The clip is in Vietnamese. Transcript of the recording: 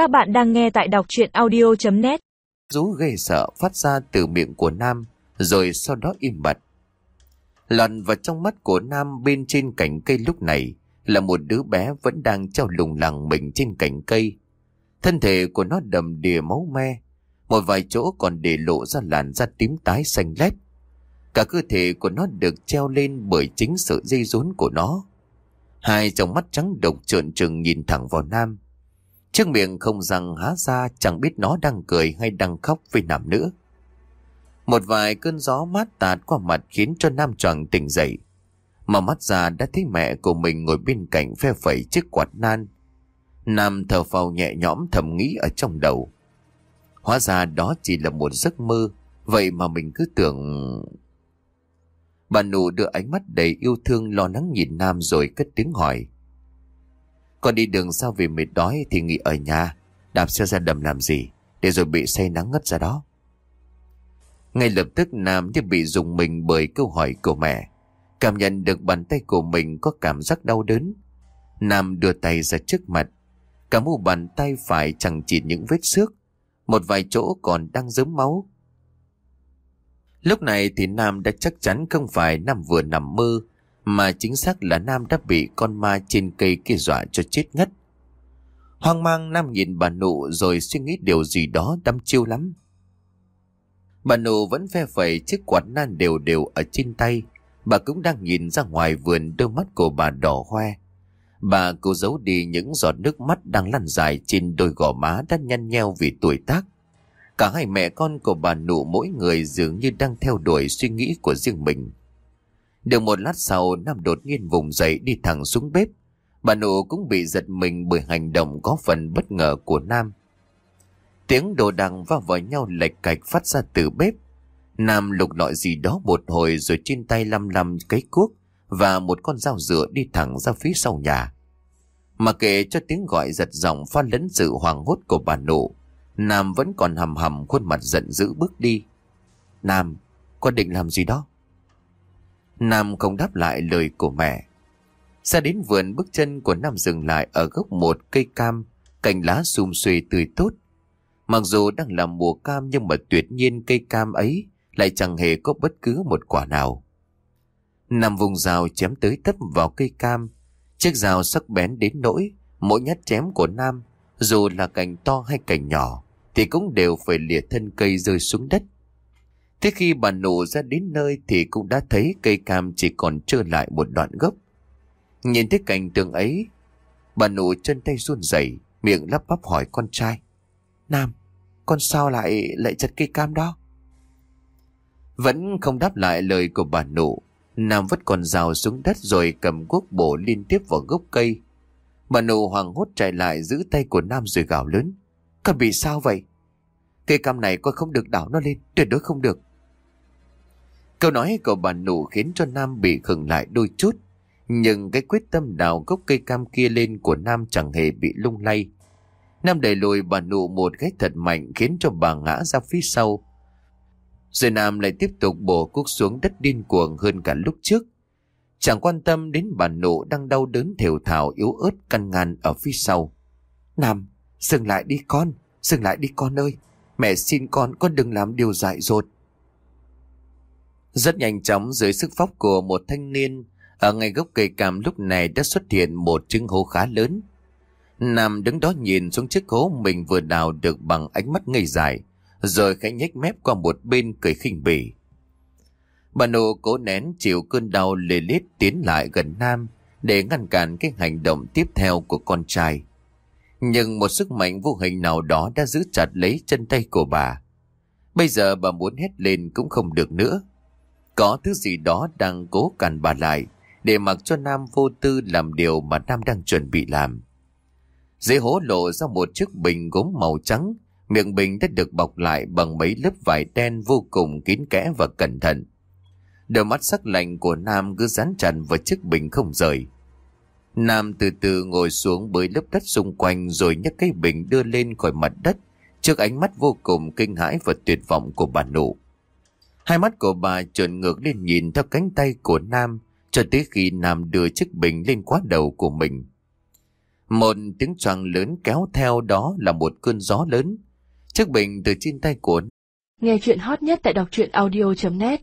Các bạn đang nghe tại đọc chuyện audio.net Rú ghê sợ phát ra từ miệng của Nam, rồi sau đó im bặt. Lọt vào trong mắt của Nam bên trên cành cây lúc này là một đứa bé vẫn đang treo lùng lẳng mình trên cành cây. Thân thể của nó đầm đìa máu me, một vài chỗ còn để lộ ra làn da tím tái xanh lét. Cả cơ thể của nó được treo lên bởi chính sự dây rốn của nó. Hai trong mắt trắng độc trợn trừng nhìn thẳng vào Nam. Trước miệng không răng há ra chẳng biết nó đang cười hay đang khóc với Nam nữa. Một vài cơn gió mát tạt qua mặt khiến cho Nam choàng tỉnh dậy. Mà mắt ra đã thấy mẹ của mình ngồi bên cạnh phe phẩy chiếc quạt nan. Nam thở phào nhẹ nhõm thầm nghĩ ở trong đầu. Hóa ra đó chỉ là một giấc mơ, vậy mà mình cứ tưởng... Bà nụ đưa ánh mắt đầy yêu thương lo lắng nhìn Nam rồi cất tiếng hỏi. Con đi đường sao vì mệt đói thì nghỉ ở nhà, đạp xe ra đầm làm gì, để rồi bị say nắng ngất ra đó. Ngay lập tức Nam như bị dùng mình bởi câu hỏi của mẹ. Cảm nhận được bàn tay của mình có cảm giác đau đớn. Nam đưa tay ra trước mặt. Cả mu bàn tay phải chẳng chỉ những vết xước. Một vài chỗ còn đang dớm máu. Lúc này thì Nam đã chắc chắn không phải Nam vừa nằm mơ, mà chính xác là Nam đã bị con ma trên cây kia dọa cho chết ngất. Hoang mang, Nam nhìn bà nụ rồi suy nghĩ điều gì đó đăm chiêu lắm. Bà nụ vẫn phe phẩy chiếc quạt nan đều đều ở trên tay. Bà cũng đang nhìn ra ngoài vườn đôi mắt của bà đỏ hoe. Bà cố giấu đi những giọt nước mắt đang lăn dài trên đôi gò má đã nhăn nheo vì tuổi tác. Cả hai mẹ con của bà nụ mỗi người dường như đang theo đuổi suy nghĩ của riêng mình. Được một lát sau, Nam đột nhiên vùng dậy đi thẳng xuống bếp. Bà nụ cũng bị giật mình bởi hành động có phần bất ngờ của Nam. Tiếng đồ đằng va vào nhau lệch cạch phát ra từ bếp. Nam lục lọi gì đó một hồi rồi trên tay lăm lăm cái cuốc và một con dao dựa đi thẳng ra phía sau nhà. Mà kể cho tiếng gọi giật giọng pha lẫn sự hoàng hốt của bà nụ, Nam vẫn còn hầm hầm khuôn mặt giận dữ bước đi. Nam, con định làm gì đó? Nam không đáp lại lời của mẹ. Ra đến vườn bước chân của Nam dừng lại ở gốc một cây cam, cành lá xum xuê tươi tốt. Mặc dù đang là mùa cam nhưng mà tuyệt nhiên cây cam ấy lại chẳng hề có bất cứ một quả nào. Nam vùng rào chém tới tấp vào cây cam, chiếc rào sắc bén đến nỗi, mỗi nhát chém của Nam, dù là cành to hay cành nhỏ, thì cũng đều phải lìa thân cây rơi xuống đất. Thế khi bà nổ ra đến nơi thì cũng đã thấy cây cam chỉ còn trơ lại một đoạn gốc. Nhìn thấy cảnh tượng ấy, bà nổ chân tay run rẩy miệng lắp bắp hỏi con trai. Nam, con sao lại lại chặt cây cam đó? Vẫn không đáp lại lời của bà nụ. Nam vứt con rào xuống đất rồi cầm cuốc bổ liên tiếp vào gốc cây. Bà nụ hoàng hốt chạy lại giữ tay của Nam rồi gào lớn. Con bị sao vậy? Cây cam này con không được đảo nó lên, tuyệt đối không được. Câu nói của bà nụ khiến cho Nam bị khừng lại đôi chút. Nhưng cái quyết tâm đào gốc cây cam kia lên của Nam chẳng hề bị lung lay. Nam đẩy lùi bà nụ một cái thật mạnh khiến cho bà ngã ra phía sau. Rồi Nam lại tiếp tục bổ cuốc xuống đất điên cuồng hơn cả lúc trước. Chẳng quan tâm đến bà nụ đang đau đớn thều thào yếu ớt căn ngăn ở phía sau. Nam, dừng lại đi con, dừng lại đi con ơi. Mẹ xin con, con đừng làm điều dại dột. Rất nhanh chóng dưới sức phóc của một thanh niên, ở ngay gốc cây cam lúc này đã xuất hiện một trứng hố khá lớn. Nam đứng đó nhìn xuống chiếc hố mình vừa đào được bằng ánh mắt ngây dài, rồi khẽ nhếch mép qua một bên cười khinh bỉ. Bà nô cố nén chịu cơn đau lê lết tiến lại gần Nam để ngăn cản cái hành động tiếp theo của con trai. Nhưng một sức mạnh vô hình nào đó đã giữ chặt lấy chân tay của bà. Bây giờ bà muốn hét lên cũng không được nữa. Có thứ gì đó đang cố cản bà lại để mặc cho Nam vô tư làm điều mà Nam đang chuẩn bị làm. Dưới hố lộ ra một chiếc bình gốm màu trắng, miệng bình đã được bọc lại bằng mấy lớp vải đen vô cùng kín kẽ và cẩn thận. Đôi mắt sắc lạnh của Nam cứ dán chặt vào chiếc bình không rời. Nam từ từ ngồi xuống bới lớp đất xung quanh rồi nhấc cái bình đưa lên khỏi mặt đất trước ánh mắt vô cùng kinh hãi và tuyệt vọng của bà nụ. Hai mắt của bà trợn ngược lên nhìn theo cánh tay của Nam, cho tới khi Nam đưa chiếc bình lên quá đầu của mình. Một tiếng choàng lớn kéo theo đó là một cơn gió lớn. Chiếc bình từ trên tay của Nghe chuyện hot nhất tại đọc truyện audio.net